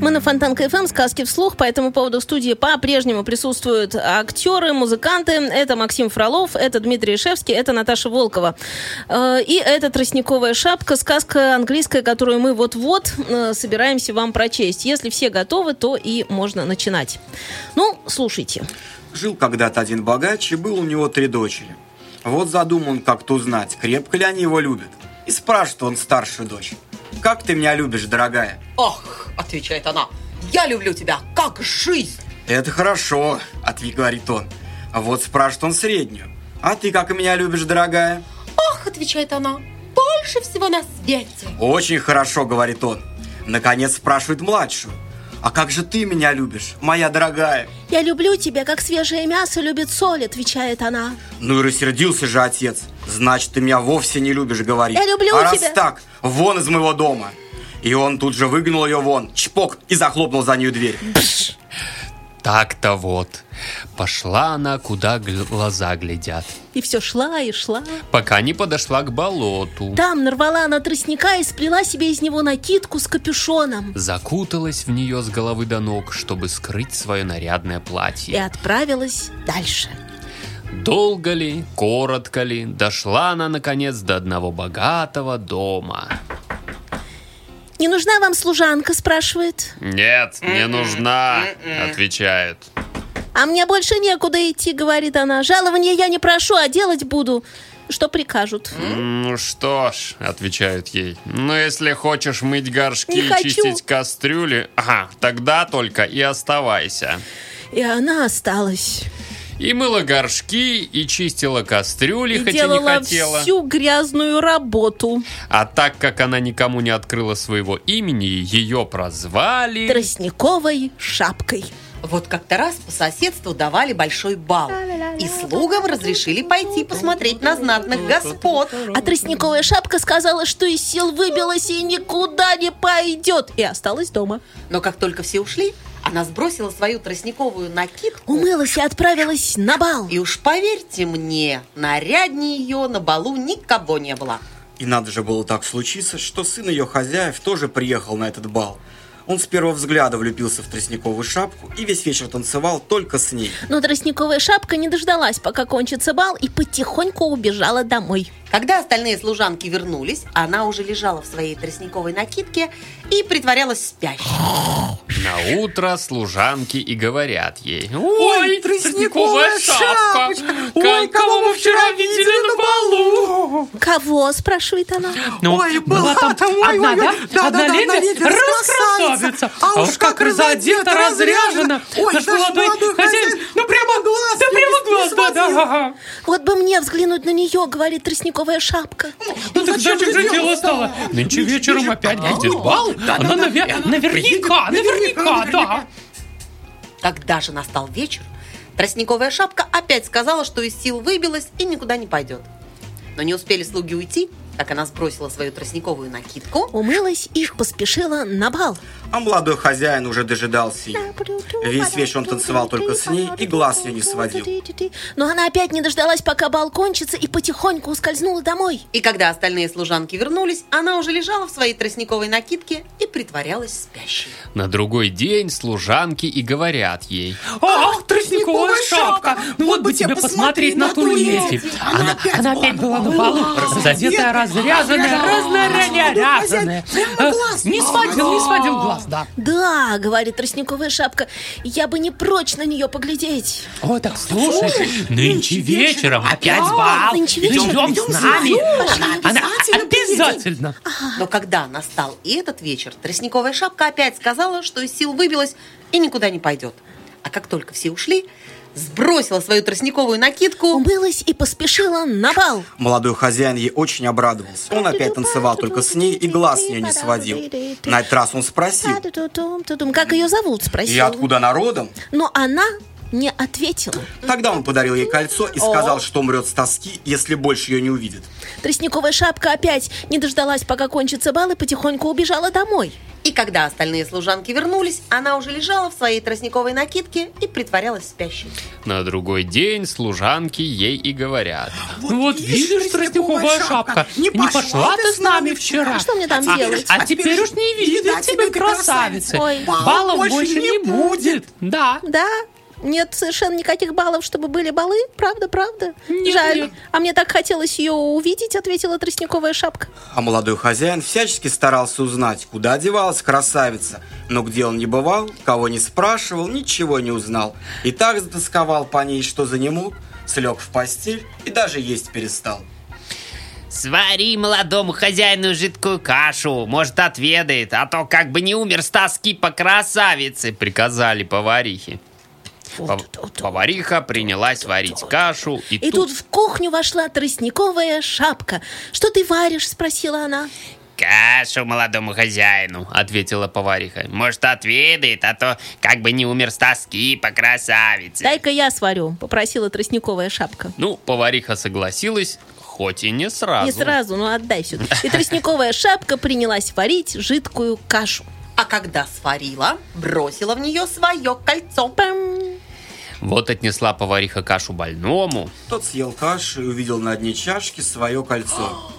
Мы на Фонтанка ФМ, сказки вслух. По этому поводу в студии по-прежнему присутствуют актеры, музыканты. Это Максим Фролов, это Дмитрий Шевский, это Наташа Волкова. Э, и это «Тростниковая шапка», сказка английская, которую мы вот-вот э, собираемся вам прочесть. Если все готовы, то и можно начинать. Ну, слушайте. Жил когда-то один богач, и был у него три дочери. Вот задумал он как-то узнать, крепко ли они его любят. И спрашивает он старшую дочь. «Как ты меня любишь, дорогая?» «Ах!» – отвечает она. «Я люблю тебя, как жизнь!» «Это хорошо», – ответ говорит он. А вот спрашивает он среднюю. «А ты как меня любишь, дорогая?» «Ах!» – отвечает она. «Больше всего на свете!» «Очень хорошо», – говорит он. Наконец спрашивает младшую. «А как же ты меня любишь, моя дорогая?» «Я люблю тебя, как свежее мясо любит соль», — отвечает она. Ну и рассердился же отец. «Значит, ты меня вовсе не любишь», — говорит. «Я люблю а тебя». раз так, вон из моего дома. И он тут же выгнал ее вон, чпок, и захлопнул за нее дверь. Так-то вот. Пошла она, куда глаза глядят. И все шла и шла. Пока не подошла к болоту. Там нарвала она тростника и сплела себе из него накидку с капюшоном. Закуталась в нее с головы до ног, чтобы скрыть свое нарядное И платье. отправилась дальше. Долго ли, коротко ли, дошла она, наконец, до одного богатого дома. «Не нужна вам служанка?» – спрашивает. «Нет, не нужна», отвечает. «А мне больше некуда идти», – говорит она. «Жалования я не прошу, а делать буду, что прикажут». Ну что ж, отвечают ей. Ну если хочешь мыть горшки Не и хочу. чистить кастрюли, ага, тогда только и оставайся. И она осталась. И мыла горшки, и чистила кастрюли, И хотя не хотела. всю грязную работу. А так как она никому не открыла своего имени, ее прозвали... Тростниковой шапкой. Вот как-то раз по соседству давали большой бал. И слугам разрешили пойти посмотреть на знатных господ. А тростниковая шапка сказала, что из сил выбилась и никуда не пойдет. И осталась дома. Но как только все ушли, она сбросила свою тростниковую накидку. Умылась и отправилась на бал. И уж поверьте мне, наряднее ее на балу никого не было. И надо же было так случиться, что сын ее хозяев тоже приехал на этот бал. Он с первого взгляда влюбился в тростниковую шапку и весь вечер танцевал только с ней. Но тростниковая шапка не дождалась, пока кончится бал, и потихоньку убежала домой. Когда остальные служанки вернулись, она уже лежала в своей тростниковой накидке и притворялась спящей. На утро служанки и говорят ей. Ой, тростниковая шапочка! Ой, кого мы вчера видели на балу? Кого? спрашивает она. Ну, Ой, была там была-то, ой, одна, ой, да? ой, да, одна да, да, леди, одна леди, раскрасавица. раскрасавица. А уж как разодета, разряжена. Ой, Наш молодой хозяин, хозяин ну прямо глаз да прямо глаз, да, да, ага. Вот бы мне взглянуть на нее, говорит тростниковая шапка. Ну так зачем же дело стало? Нынче вечером вечер- опять А, будет бал. Она наверняка, наверняка, да. Когда же настал вечер, тростниковая шапка опять сказала, что из сил выбилась и никуда не пойдет. Но не успели слуги уйти, как она сбросила свою тростниковую накидку. Умылась и поспешила на бал. А молодой хозяин уже дожидался ее. Весь вечер он танцевал только с ней и глаз ее не сводил. Но она опять не дождалась, пока бал кончится, и потихоньку ускользнула домой. И когда остальные служанки вернулись, она уже лежала в своей тростниковой накидке и притворялась спящей. На другой день служанки и говорят ей. Ах, тростниковая шапка! Ну вот бы тебе посмотреть на ту леди. Она, она опять была на балу, разодетая, разряженная, разнарядязанная. Прямо глаз Не сводил, не сводил глаз, да. Да, говорит тростниковая шапка, я бы не прочь на нее поглядеть. Ой, так слушай, нынче вечером опять бал. Нынче вечером. Идем Идем с нами. Она обязательно. Но когда настал и этот вечер, тростниковая шапка опять сказала, что из сил выбилась и никуда не пойдет. А как только все ушли, сбросила свою тростниковую накидку. Умылась и поспешила на бал. Молодой хозяин ей очень обрадовался. Он опять танцевал только с ней и глаз с нее не сводил. На этот раз он спросил. Как ее зовут, И спросил. откуда народом? Но она не ответила. Тогда он подарил ей кольцо и сказал, что умрет с тоски, если больше ее не увидит. Тростниковая шапка опять не дождалась, пока кончится бал, и потихоньку убежала домой. И когда остальные служанки вернулись, она уже лежала в своей тростниковой накидке и притворялась спящей. На другой день служанки ей и говорят. Ну вот видишь, тростниковая шапка, не пошла ты с нами вчера. А что мне там А- делать? А теперь уж не видать тебе красавицы. Ой. Баллов больше не будет. Да. Да? Нет совершенно никаких баллов, чтобы были балы? Правда, правда? Нет, Жаль. нет. А мне так хотелось ее увидеть, ответила тростниковая шапка. А молодой хозяин всячески старался узнать, куда девалась красавица. Но где он не бывал, кого не спрашивал, ничего не узнал. И так затасковал по ней, что занемог, слег в постель и даже есть перестал. Свари молодому хозяину жидкую кашу, может, отведает, а то как бы не умер с тоски по красавице. Приказали поварихе. Пов- Повариха принялась варить кашу, и, И тут в кухню вошла тростниковая шапка. «Что ты варишь?» – спросила она. Кашу молодому хозяину. ответила повариха. Может, отведает, а то как бы не умер с тоски по красавице. «Дай-ка я сварю», – попросила тростниковая шапка. Ну, повариха согласилась, хоть и не сразу. Не сразу, но отдай сюда. И тростниковая шапка принялась варить жидкую кашу. А когда сварила, бросила в нее свое кольцо. Пам! Вот отнесла повариха кашу больному. Тот съел кашу и увидел на дне чашки свое кольцо.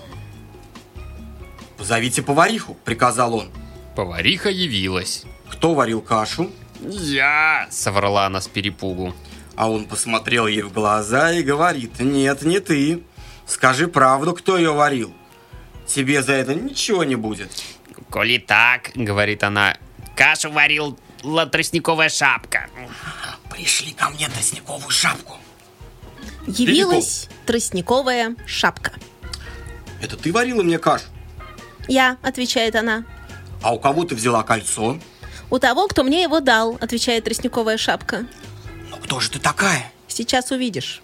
«Позовите повариху», — приказал он. Повариха явилась. Кто варил кашу? «Я!» — соврала она с перепугу. А он посмотрел ей в глаза и говорит, «Нет, не ты. Скажи правду, кто ее варил. Тебе за это ничего не будет». Коли так, Говорит она, кашу варила тростниковая шапка. «Пришли ко мне тростниковую шапку». Явилась тростниковая шапка. «Это ты варила мне кашу? «Я», – отвечает она. А у кого ты взяла кольцо? «У того, кто мне его дал», – отвечает тростниковая шапка. Ну кто же ты такая? «Сейчас увидишь».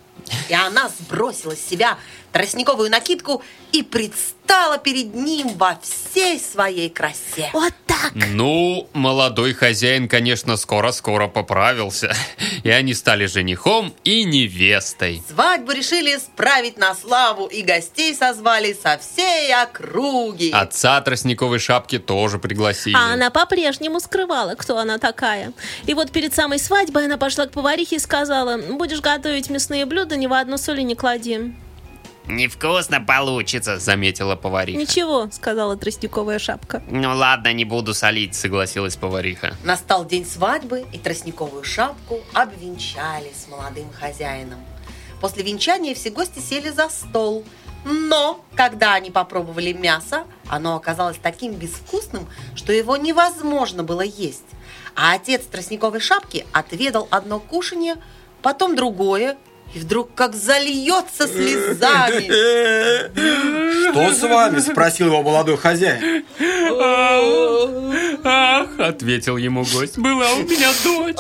И она сбросила с себя тростниковую накидку и предстала перед ним во всей своей красе. Вот так. ну, молодой хозяин, конечно, скоро-скоро поправился. И они стали женихом и невестой. Свадьбу решили справить на славу, и гостей созвали со всей округи. Отца тростниковой шапки тоже пригласили. А она по-прежнему скрывала, кто она такая. И вот перед самой свадьбой она пошла к поварихе и сказала, будешь готовить мясные блюда, ни в одну соли не клади. Невкусно получится. Заметила повариха. Ничего, сказала тростниковая шапка. Ну ладно, не буду солить. Согласилась повариха. Настал день свадьбы, и тростниковую шапку обвенчали с молодым хозяином. После венчания все гости сели за стол. Но, когда они попробовали мясо, оно оказалось таким безвкусным, что его невозможно было есть. А отец тростниковой шапки отведал одно кушанье, потом другое, и вдруг как зальется слезами. Что с вами? Спросил его молодой хозяин. Ах, ответил ему гость, была у меня дочь.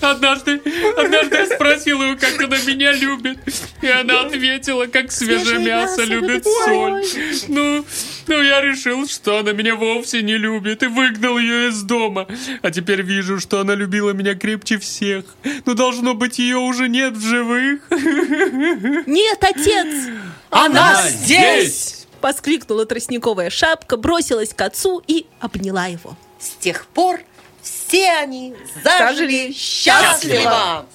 Однажды, однажды я спросил ее, как она меня любит. И она ответила, как свежее мясо любит соль. соль. Ну, ну, я решил, что она меня вовсе не любит и выгнал ее из дома. А теперь вижу, что она любила меня крепче всех. Но должно быть, ее уже нет в живых. Нет, отец! Она здесь! Воскликнула тростниковая шапка, бросилась к отцу и обняла его. С тех пор все они зажили счастливо.